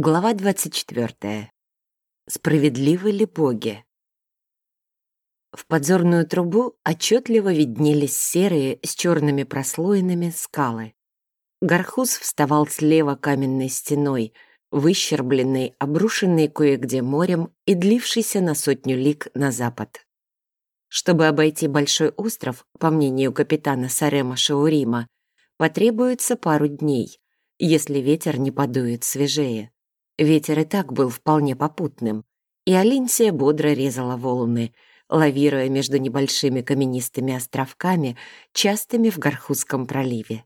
Глава 24. Справедливы ли боги? В подзорную трубу отчетливо виднелись серые с черными прослоинами скалы. Гархус вставал слева каменной стеной, выщербленный, обрушенный кое-где морем и длившийся на сотню лиг на запад. Чтобы обойти большой остров, по мнению капитана Сарема Шаурима, потребуется пару дней, если ветер не подует свежее. Ветер и так был вполне попутным, и Алинсия бодро резала волны, лавируя между небольшими каменистыми островками, частыми в Гархузском проливе.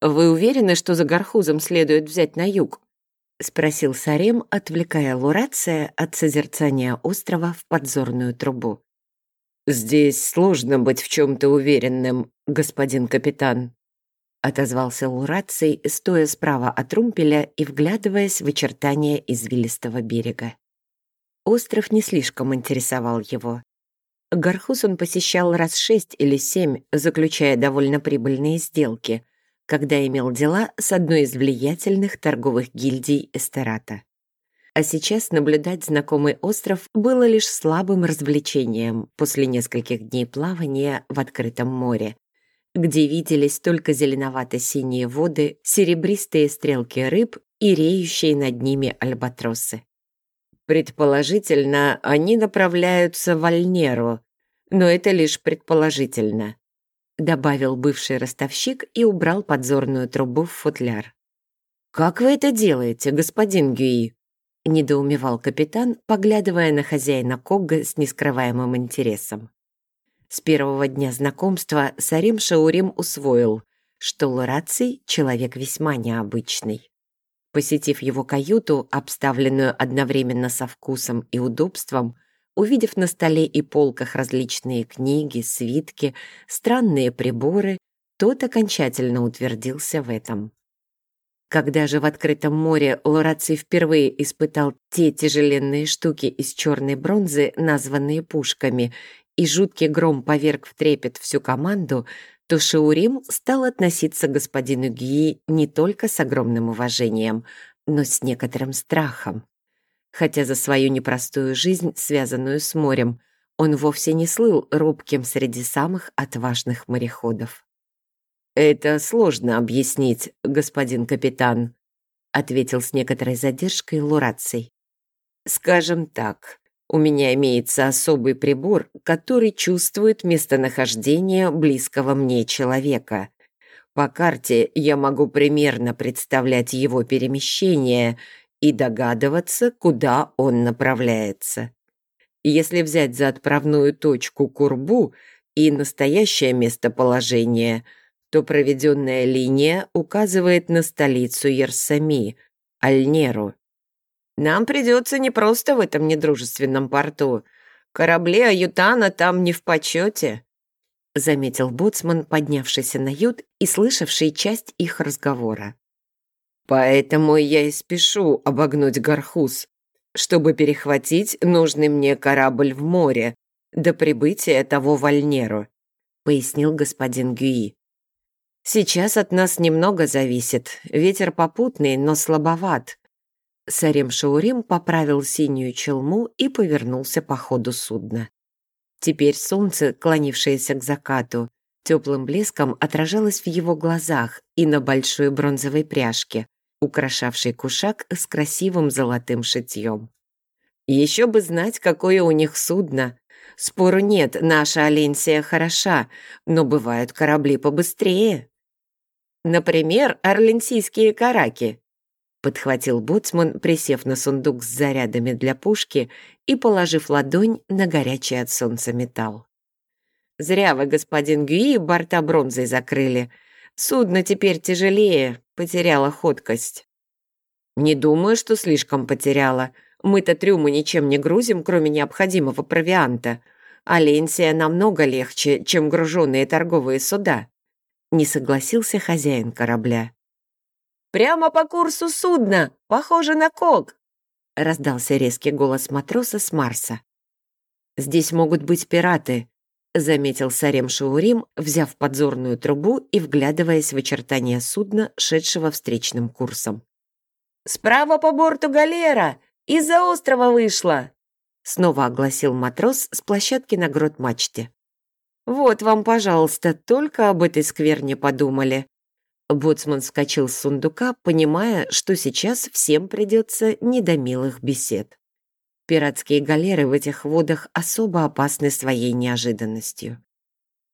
«Вы уверены, что за Гархузом следует взять на юг?» — спросил Сарем, отвлекая Лурация от созерцания острова в подзорную трубу. «Здесь сложно быть в чем-то уверенным, господин капитан», отозвался Лураций, стоя справа от румпеля и вглядываясь в очертания извилистого берега. Остров не слишком интересовал его. Гархус он посещал раз шесть или семь, заключая довольно прибыльные сделки, когда имел дела с одной из влиятельных торговых гильдий Эстерата. А сейчас наблюдать знакомый остров было лишь слабым развлечением после нескольких дней плавания в открытом море, где виделись только зеленовато-синие воды, серебристые стрелки рыб и реющие над ними альбатросы. Предположительно, они направляются в Альнеру, но это лишь предположительно, добавил бывший ростовщик и убрал подзорную трубу в футляр. «Как вы это делаете, господин Гюи?» — недоумевал капитан, поглядывая на хозяина Когга с нескрываемым интересом. С первого дня знакомства Сарим Шаурим усвоил, что Лораций — человек весьма необычный. Посетив его каюту, обставленную одновременно со вкусом и удобством, увидев на столе и полках различные книги, свитки, странные приборы, тот окончательно утвердился в этом. Когда же в открытом море Лораций впервые испытал те тяжеленные штуки из черной бронзы, названные пушками, и жуткий гром поверг в трепет всю команду, то Шаурим стал относиться к господину Гии не только с огромным уважением, но с некоторым страхом. Хотя за свою непростую жизнь, связанную с морем, он вовсе не слыл робким среди самых отважных мореходов. «Это сложно объяснить, господин капитан», ответил с некоторой задержкой Лураций. «Скажем так, у меня имеется особый прибор, который чувствует местонахождение близкого мне человека. По карте я могу примерно представлять его перемещение и догадываться, куда он направляется. Если взять за отправную точку Курбу и настоящее местоположение, то проведенная линия указывает на столицу Ерсами, Альнеру. Нам придется не просто в этом недружественном порту. Корабли Аютана там не в почете», — заметил боцман, поднявшийся на ют и слышавший часть их разговора. «Поэтому я и спешу обогнуть Гархус, чтобы перехватить нужный мне корабль в море до прибытия того Вальнеру», — пояснил господин Гюи. «Сейчас от нас немного зависит. Ветер попутный, но слабоват. Сарем Шаурим поправил синюю челму и повернулся по ходу судна. Теперь солнце, клонившееся к закату, теплым блеском отражалось в его глазах и на большой бронзовой пряжке, украшавшей кушак с красивым золотым шитьем. Еще бы знать, какое у них судно. Спору нет, наша Аленсия хороша, но бывают корабли побыстрее. Например, орленсийские караки, подхватил боцман, присев на сундук с зарядами для пушки и положив ладонь на горячий от солнца металл. «Зря вы, господин Гюи, борта бронзой закрыли. Судно теперь тяжелее, потеряло ходкость». «Не думаю, что слишком потеряла. Мы-то трюмы ничем не грузим, кроме необходимого провианта. Аленсия намного легче, чем груженные торговые суда», — не согласился хозяин корабля. Прямо по курсу судна! Похоже на кок!» Раздался резкий голос матроса с Марса. «Здесь могут быть пираты», — заметил Сарем Шаурим, взяв подзорную трубу и вглядываясь в очертания судна, шедшего встречным курсом. «Справа по борту галера! Из-за острова вышла!» Снова огласил матрос с площадки на грот мачте. «Вот вам, пожалуйста, только об этой скверне подумали». Боцман вскочил с сундука, понимая, что сейчас всем придется не до милых бесед. Пиратские галеры в этих водах особо опасны своей неожиданностью.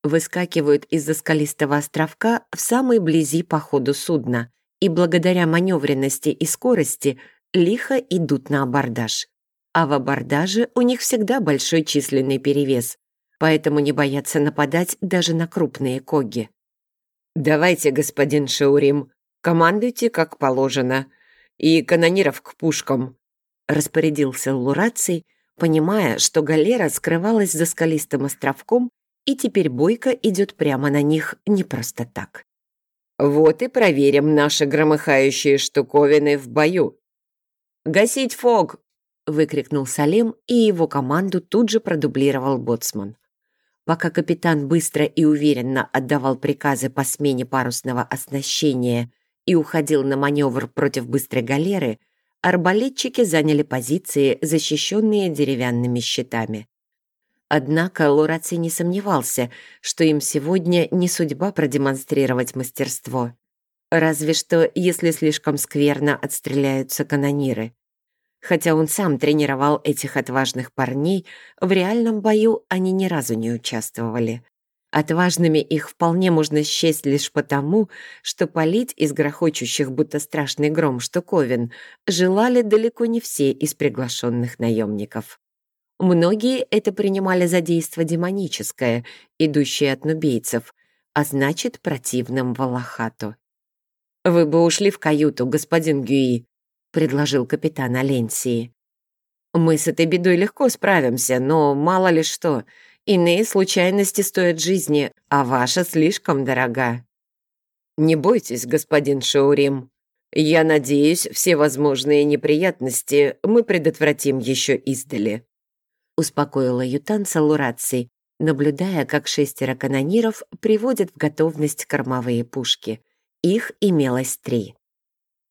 Выскакивают из-за скалистого островка в самой близи по ходу судна и благодаря маневренности и скорости лихо идут на абордаж. А в абордаже у них всегда большой численный перевес, поэтому не боятся нападать даже на крупные коги. «Давайте, господин Шаурим, командуйте как положено. И канониров к пушкам», — распорядился Лураций, понимая, что галера скрывалась за скалистым островком, и теперь бойко идет прямо на них не просто так. «Вот и проверим наши громыхающие штуковины в бою». «Гасить фог!» — выкрикнул Салем, и его команду тут же продублировал боцман. Пока капитан быстро и уверенно отдавал приказы по смене парусного оснащения и уходил на маневр против быстрой галеры, арбалетчики заняли позиции, защищенные деревянными щитами. Однако Лураци не сомневался, что им сегодня не судьба продемонстрировать мастерство. Разве что, если слишком скверно отстреляются канониры хотя он сам тренировал этих отважных парней, в реальном бою они ни разу не участвовали. Отважными их вполне можно счесть лишь потому, что палить из грохочущих, будто страшный гром штуковин, желали далеко не все из приглашенных наемников. Многие это принимали за действо демоническое, идущее от нубейцев, а значит, противным Валахату. «Вы бы ушли в каюту, господин Гюи», — предложил капитан Аленсии. «Мы с этой бедой легко справимся, но мало ли что. Иные случайности стоят жизни, а ваша слишком дорога». «Не бойтесь, господин Шаурим. Я надеюсь, все возможные неприятности мы предотвратим еще издали», — успокоила ютанца Лураций, наблюдая, как шестеро канониров приводят в готовность кормовые пушки. Их имелось три.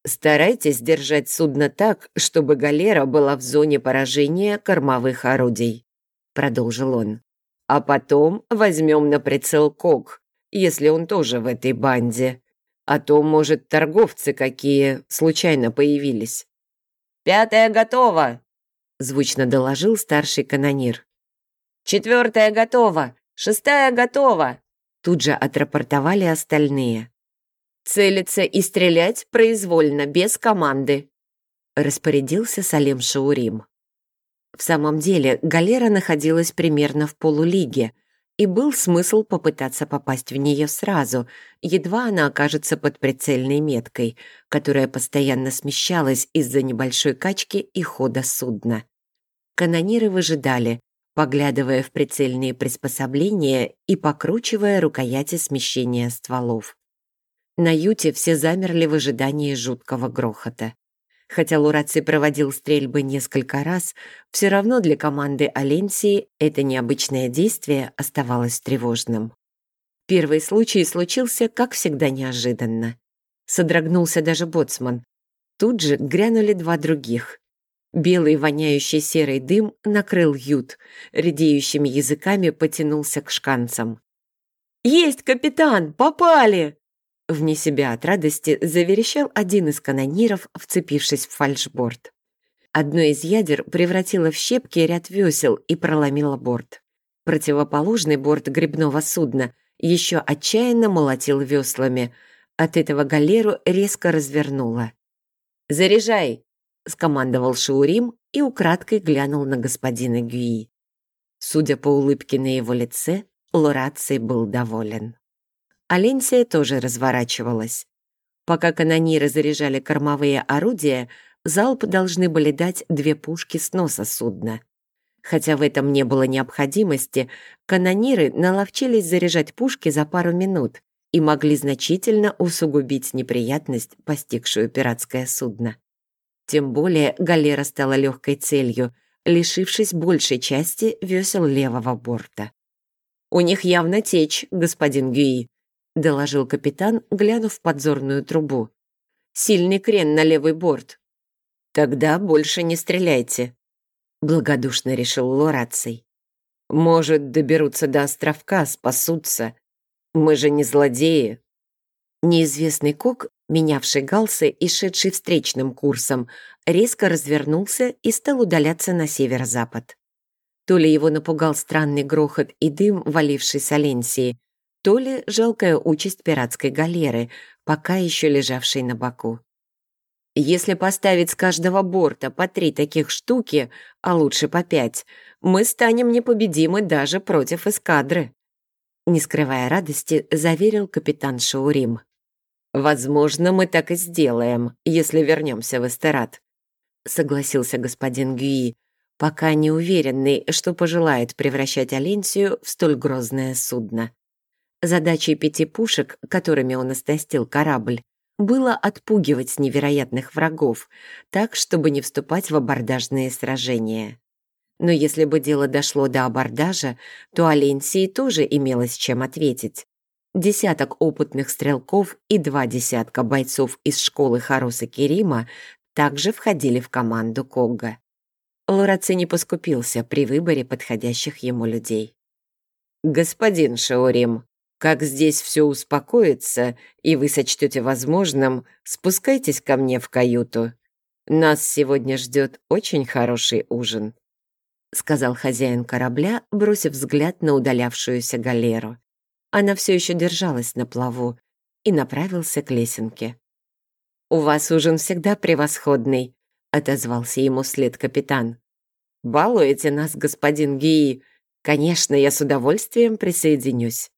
Старайтесь держать судно так, чтобы галера была в зоне поражения кормовых орудий», — продолжил он. «А потом возьмем на прицел Кок, если он тоже в этой банде. А то, может, торговцы какие случайно появились». «Пятая готова!» — звучно доложил старший канонир. «Четвертая готова! Шестая готова!» Тут же отрапортовали остальные. Целиться и стрелять произвольно, без команды», — распорядился Салем Шаурим. В самом деле, галера находилась примерно в полулиге, и был смысл попытаться попасть в нее сразу, едва она окажется под прицельной меткой, которая постоянно смещалась из-за небольшой качки и хода судна. Канониры выжидали, поглядывая в прицельные приспособления и покручивая рукояти смещения стволов. На юте все замерли в ожидании жуткого грохота. Хотя Лураци проводил стрельбы несколько раз, все равно для команды Аленсии это необычное действие оставалось тревожным. Первый случай случился, как всегда, неожиданно. Содрогнулся даже боцман. Тут же грянули два других. Белый воняющий серый дым накрыл ют, редеющими языками потянулся к шканцам. «Есть, капитан! Попали!» Вне себя от радости заверещал один из канониров, вцепившись в фальшборд. Одно из ядер превратило в щепки ряд весел и проломило борт. Противоположный борт грибного судна еще отчаянно молотил веслами. От этого галеру резко развернуло. «Заряжай!» — скомандовал Шаурим и украдкой глянул на господина Гюи. Судя по улыбке на его лице, Лораций был доволен. Аленсия тоже разворачивалась. Пока канониры заряжали кормовые орудия, залп должны были дать две пушки с носа судна. Хотя в этом не было необходимости, канониры наловчились заряжать пушки за пару минут и могли значительно усугубить неприятность, постигшую пиратское судно. Тем более галера стала легкой целью, лишившись большей части весел левого борта. «У них явно течь, господин Гюи», доложил капитан, глянув в подзорную трубу. «Сильный крен на левый борт. Тогда больше не стреляйте, благодушно решил Лораций. Может, доберутся до островка, спасутся. Мы же не злодеи. Неизвестный кок, менявший галсы и шедший встречным курсом, резко развернулся и стал удаляться на северо-запад. То ли его напугал странный грохот и дым, валивший с Аленсии, то ли жалкая участь пиратской галеры, пока еще лежавшей на боку. Если поставить с каждого борта по три таких штуки, а лучше по пять, мы станем непобедимы даже против эскадры. Не скрывая радости, заверил капитан Шаурим. «Возможно, мы так и сделаем, если вернемся в Эстерат», согласился господин Гюи, пока не уверенный, что пожелает превращать Аленсию в столь грозное судно. Задачей пяти пушек, которыми он остастил корабль, было отпугивать невероятных врагов, так, чтобы не вступать в абордажные сражения. Но если бы дело дошло до абордажа, то Аленсии тоже имелось чем ответить. Десяток опытных стрелков и два десятка бойцов из школы Харуса Керима также входили в команду Когга. Лораци не поскупился при выборе подходящих ему людей. «Господин Шаурим, как здесь все успокоится, и вы сочтете возможным, спускайтесь ко мне в каюту. Нас сегодня ждет очень хороший ужин», — сказал хозяин корабля, бросив взгляд на удалявшуюся галеру. Она все еще держалась на плаву и направился к лесенке. «У вас ужин всегда превосходный», — отозвался ему след капитан. «Балуете нас, господин Гии. Конечно, я с удовольствием присоединюсь».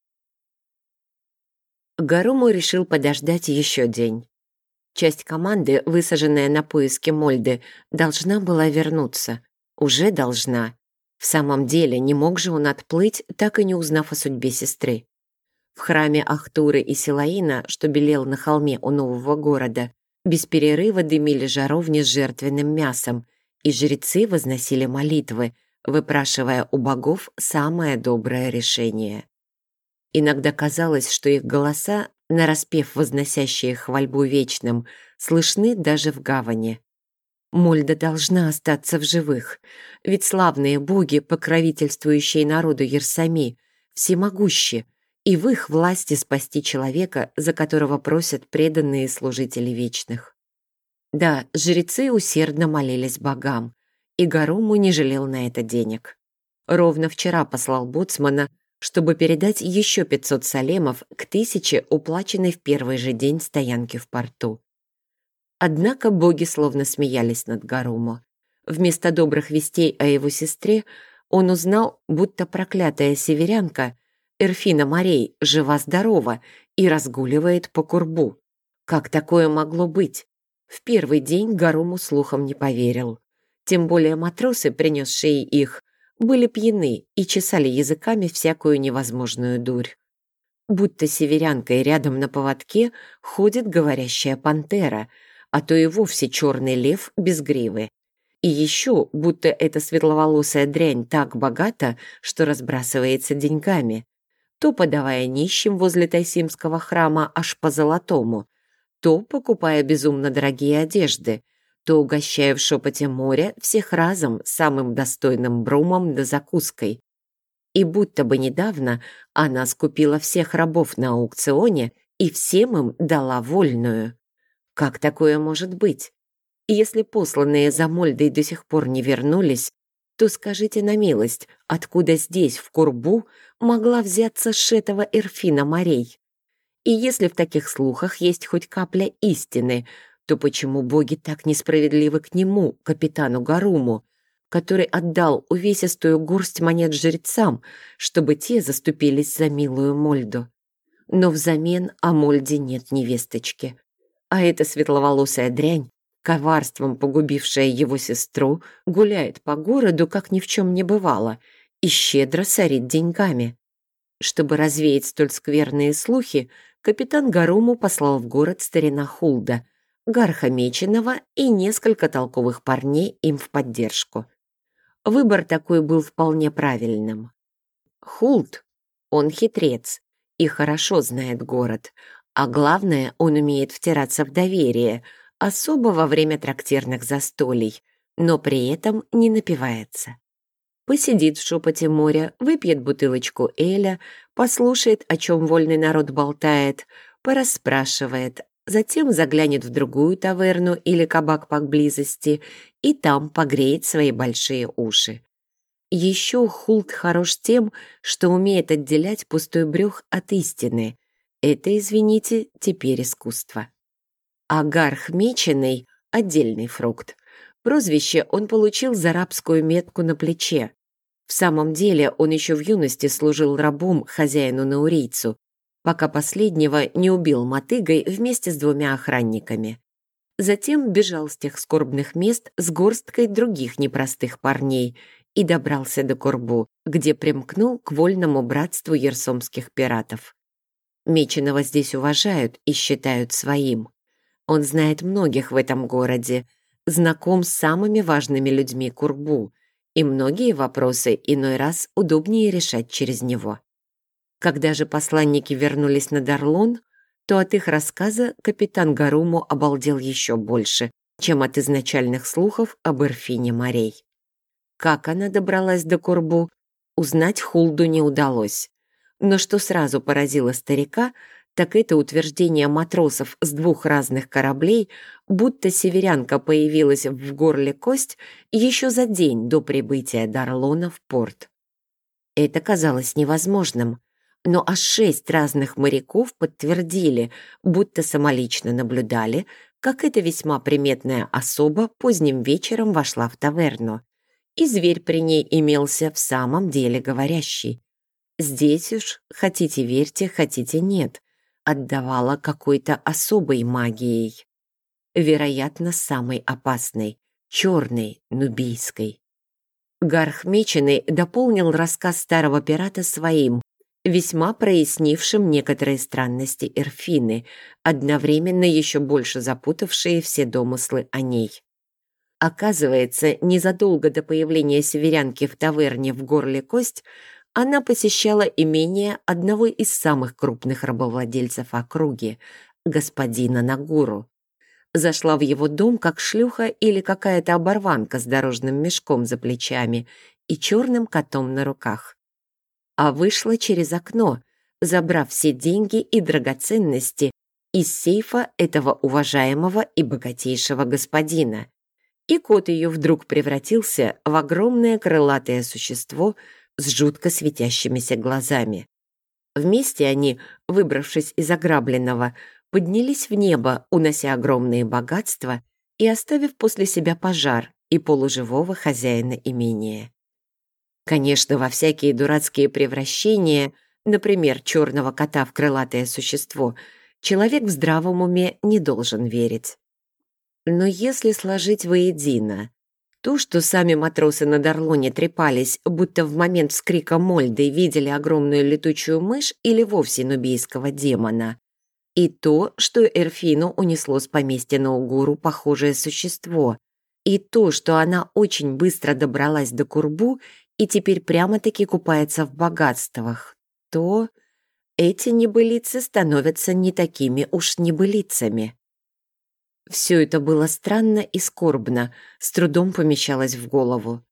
Гаруму решил подождать еще день. Часть команды, высаженная на поиски Мольды, должна была вернуться. Уже должна. В самом деле, не мог же он отплыть, так и не узнав о судьбе сестры. В храме Ахтуры и Силаина, что белел на холме у нового города, без перерыва дымили жаровни с жертвенным мясом, и жрецы возносили молитвы, выпрашивая у богов самое доброе решение. Иногда казалось, что их голоса, нараспев возносящие хвальбу вечным, слышны даже в гавани. Мольда должна остаться в живых, ведь славные боги, покровительствующие народу Ерсами, всемогущи, и в их власти спасти человека, за которого просят преданные служители вечных. Да, жрецы усердно молились богам, и Гаруму не жалел на это денег. Ровно вчера послал боцмана чтобы передать еще 500 салемов к тысяче, уплаченной в первый же день стоянки в порту. Однако боги словно смеялись над Гарумо. Вместо добрых вестей о его сестре он узнал, будто проклятая северянка Эрфина Морей жива-здорова и разгуливает по курбу. Как такое могло быть? В первый день Гаруму слухом не поверил. Тем более матросы, принесшие их, были пьяны и чесали языками всякую невозможную дурь. Будто северянкой рядом на поводке ходит говорящая пантера, а то и вовсе черный лев без гривы. И еще, будто эта светловолосая дрянь так богата, что разбрасывается деньгами, то подавая нищим возле Тайсимского храма аж по золотому, то покупая безумно дорогие одежды, то угощая в шепоте моря всех разом самым достойным брумом да закуской. И будто бы недавно она скупила всех рабов на аукционе и всем им дала вольную. Как такое может быть? Если посланные за Мольдой до сих пор не вернулись, то скажите на милость, откуда здесь, в Курбу, могла взяться шетова Эрфина морей? И если в таких слухах есть хоть капля истины, то почему боги так несправедливы к нему, капитану Гаруму, который отдал увесистую горсть монет жрецам, чтобы те заступились за милую Мольду? Но взамен о Мольде нет невесточки. А эта светловолосая дрянь, коварством погубившая его сестру, гуляет по городу, как ни в чем не бывало, и щедро сорит деньгами. Чтобы развеять столь скверные слухи, капитан Гаруму послал в город старина Хулда — Гарха Меченого и несколько толковых парней им в поддержку. Выбор такой был вполне правильным. Хулт, он хитрец и хорошо знает город, а главное, он умеет втираться в доверие, особо во время трактирных застолий, но при этом не напивается. Посидит в шепоте моря, выпьет бутылочку Эля, послушает, о чем вольный народ болтает, порасспрашивает, затем заглянет в другую таверну или кабак поблизости и там погреет свои большие уши. Еще Хулт хорош тем, что умеет отделять пустой брюх от истины. Это, извините, теперь искусство. Агарх меченый — отдельный фрукт. Прозвище он получил за рабскую метку на плече. В самом деле он еще в юности служил рабом хозяину наурийцу, пока последнего не убил мотыгой вместе с двумя охранниками. Затем бежал с тех скорбных мест с горсткой других непростых парней и добрался до Курбу, где примкнул к вольному братству ерсомских пиратов. Меченого здесь уважают и считают своим. Он знает многих в этом городе, знаком с самыми важными людьми Курбу, и многие вопросы иной раз удобнее решать через него. Когда же посланники вернулись на Дарлон, то от их рассказа капитан Гаруму обалдел еще больше, чем от изначальных слухов об Эрфине морей. Как она добралась до Курбу, узнать Хулду не удалось. Но что сразу поразило старика, так это утверждение матросов с двух разных кораблей, будто северянка появилась в горле кость еще за день до прибытия Дарлона в порт. Это казалось невозможным, но аж шесть разных моряков подтвердили, будто самолично наблюдали, как эта весьма приметная особа поздним вечером вошла в таверну. И зверь при ней имелся в самом деле говорящий. Здесь уж, хотите верьте, хотите нет, отдавала какой-то особой магией. Вероятно, самой опасной, черной, нубийской. Гарх Меченый дополнил рассказ старого пирата своим, весьма прояснившим некоторые странности Эрфины, одновременно еще больше запутавшие все домыслы о ней. Оказывается, незадолго до появления северянки в таверне в горле кость она посещала имение одного из самых крупных рабовладельцев округи, господина Нагуру. Зашла в его дом как шлюха или какая-то оборванка с дорожным мешком за плечами и черным котом на руках а вышла через окно, забрав все деньги и драгоценности из сейфа этого уважаемого и богатейшего господина. И кот ее вдруг превратился в огромное крылатое существо с жутко светящимися глазами. Вместе они, выбравшись из ограбленного, поднялись в небо, унося огромные богатства и оставив после себя пожар и полуживого хозяина имения. Конечно, во всякие дурацкие превращения, например, черного кота в крылатое существо, человек в здравом уме не должен верить. Но если сложить воедино то, что сами матросы на Дарлоне трепались, будто в момент вскрика Мольды видели огромную летучую мышь или вовсе нубийского демона, и то, что Эрфину унесло с поместья на Угуру похожее существо, и то, что она очень быстро добралась до Курбу и теперь прямо-таки купается в богатствах, то эти небылицы становятся не такими уж небылицами. Все это было странно и скорбно, с трудом помещалось в голову.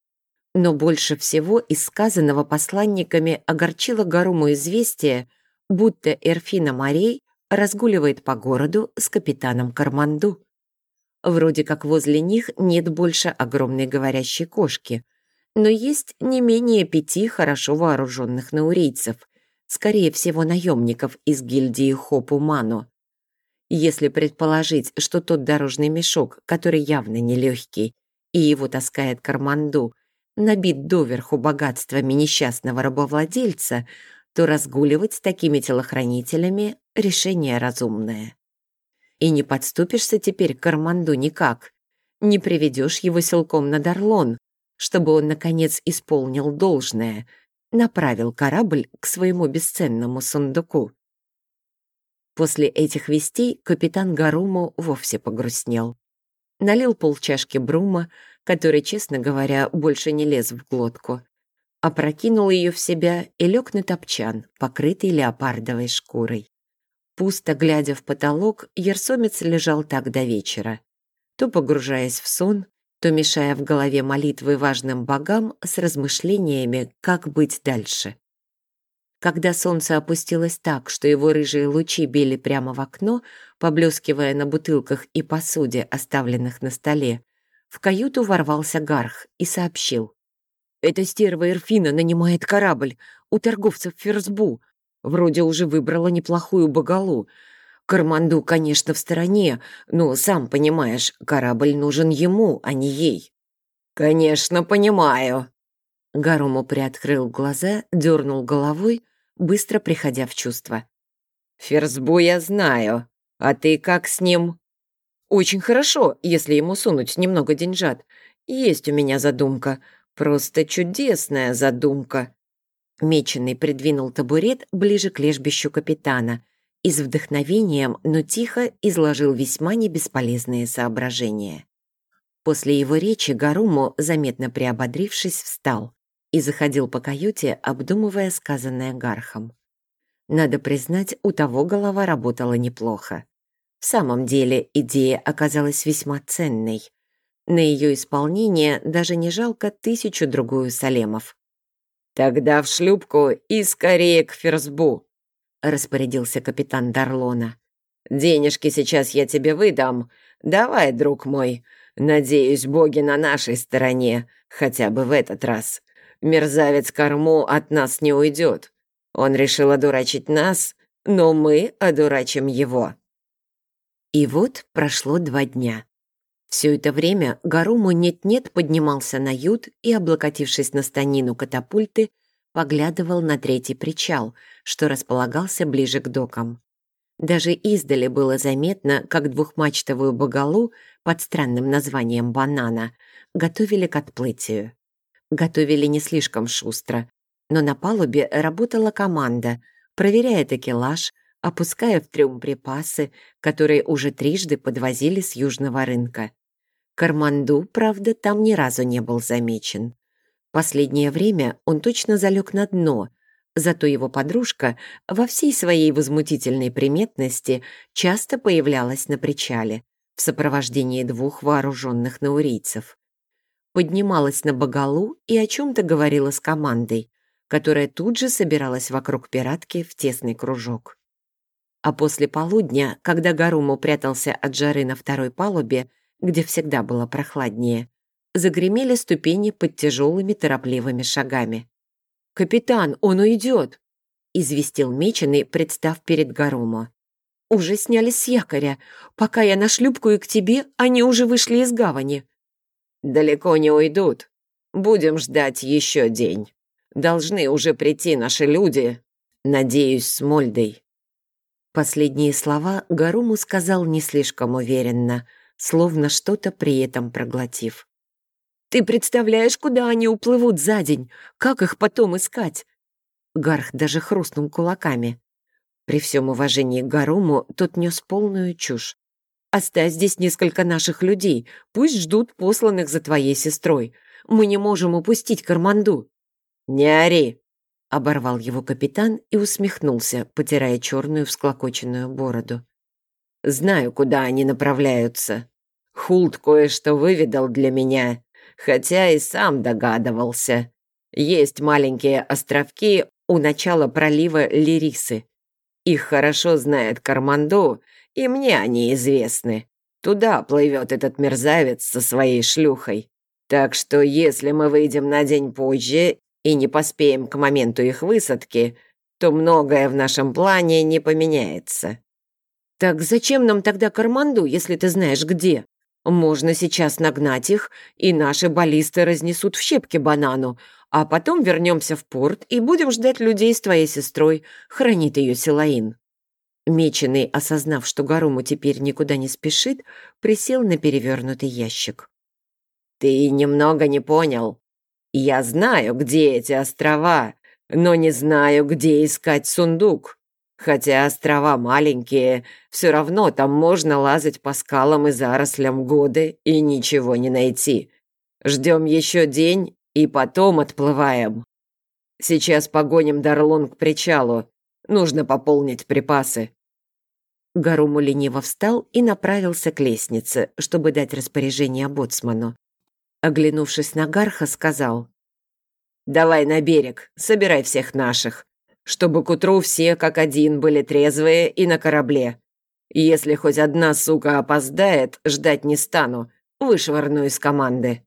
Но больше всего из сказанного посланниками огорчило Гаруму известие, будто Эрфина Морей разгуливает по городу с капитаном Карманду. Вроде как возле них нет больше огромной говорящей кошки — но есть не менее пяти хорошо вооруженных наурийцев, скорее всего, наемников из гильдии Хопу-Мано. Если предположить, что тот дорожный мешок, который явно нелегкий, и его таскает Карманду, набит доверху богатствами несчастного рабовладельца, то разгуливать с такими телохранителями — решение разумное. И не подступишься теперь к Карманду никак, не приведешь его силком на Дарлон, чтобы он, наконец, исполнил должное, направил корабль к своему бесценному сундуку. После этих вестей капитан Гаруму вовсе погрустнел. Налил полчашки брума, который, честно говоря, больше не лез в глотку, опрокинул ее в себя и лег на топчан, покрытый леопардовой шкурой. Пусто глядя в потолок, ерсомец лежал так до вечера, то погружаясь в сон, то мешая в голове молитвы важным богам с размышлениями, как быть дальше. Когда солнце опустилось так, что его рыжие лучи били прямо в окно, поблескивая на бутылках и посуде, оставленных на столе, в каюту ворвался Гарх и сообщил. «Эта стерва Эрфина нанимает корабль у торговцев Ферзбу. Вроде уже выбрала неплохую богалу. Карманду, конечно, в стороне, но, сам понимаешь, корабль нужен ему, а не ей». «Конечно, понимаю». Гаруму приоткрыл глаза, дернул головой, быстро приходя в чувство. «Ферзбу я знаю. А ты как с ним?» «Очень хорошо, если ему сунуть немного деньжат. Есть у меня задумка. Просто чудесная задумка». Меченый придвинул табурет ближе к лежбищу капитана и с вдохновением, но тихо изложил весьма небесполезные соображения. После его речи Гаруму, заметно приободрившись, встал и заходил по каюте, обдумывая сказанное Гархом. Надо признать, у того голова работала неплохо. В самом деле идея оказалась весьма ценной. На ее исполнение даже не жалко тысячу-другую салемов. «Тогда в шлюпку и скорее к Ферзбу», — распорядился капитан Дарлона. «Денежки сейчас я тебе выдам. Давай, друг мой. Надеюсь, боги на нашей стороне, хотя бы в этот раз. Мерзавец Корму от нас не уйдет. Он решил одурачить нас, но мы одурачим его». И вот прошло два дня. Все это время Гаруму нет-нет поднимался на ют и, облокотившись на станину катапульты, поглядывал на третий причал, что располагался ближе к докам. Даже издали было заметно, как двухмачтовую богалу под странным названием «банана» готовили к отплытию. Готовили не слишком шустро, но на палубе работала команда, проверяя такелаж, опуская в трюм припасы, которые уже трижды подвозили с южного рынка. Карманду, правда, там ни разу не был замечен. Последнее время он точно залег на дно, зато его подружка во всей своей возмутительной приметности часто появлялась на причале в сопровождении двух вооруженных наурийцев. Поднималась на богалу и о чем-то говорила с командой, которая тут же собиралась вокруг пиратки в тесный кружок. А после полудня, когда Гаруму прятался от жары на второй палубе, где всегда было прохладнее, загремели ступени под тяжелыми торопливыми шагами. «Капитан, он уйдет!» — известил Меченый, представ перед Гаруму. «Уже сняли с якоря. Пока я на шлюпку и к тебе, они уже вышли из гавани». «Далеко не уйдут. Будем ждать еще день. Должны уже прийти наши люди. Надеюсь, с Мольдой». Последние слова Гаруму сказал не слишком уверенно, словно что-то при этом проглотив. «Ты представляешь, куда они уплывут за день? Как их потом искать?» Гарх даже хрустнул кулаками. При всем уважении к Гаруму тот нес полную чушь. «Оставь здесь несколько наших людей, пусть ждут посланных за твоей сестрой. Мы не можем упустить Карманду». «Не ори!» — оборвал его капитан и усмехнулся, потирая черную всклокоченную бороду. «Знаю, куда они направляются. Хулт кое-что выведал для меня, хотя и сам догадывался. Есть маленькие островки у начала пролива Лирисы. Их хорошо знает Карманду, и мне они известны. Туда плывет этот мерзавец со своей шлюхой. Так что если мы выйдем на день позже и не поспеем к моменту их высадки, то многое в нашем плане не поменяется. Так зачем нам тогда Карманду, если ты знаешь где? Можно сейчас нагнать их, и наши баллисты разнесут в щепки банану, а потом вернемся в порт и будем ждать людей с твоей сестрой, хранит ее Силаин». Меченый, осознав, что Гаруму теперь никуда не спешит, присел на перевернутый ящик. «Ты немного не понял. Я знаю, где эти острова, но не знаю, где искать сундук. Хотя острова маленькие, все равно там можно лазать по скалам и зарослям годы и ничего не найти. Ждем еще день и потом отплываем. Сейчас погоним Дарлон к причалу. Нужно пополнить припасы». Гаруму лениво встал и направился к лестнице, чтобы дать распоряжение боцману. Оглянувшись на Гарха, сказал. «Давай на берег, собирай всех наших, чтобы к утру все как один были трезвые и на корабле. Если хоть одна сука опоздает, ждать не стану, вышвырну из команды».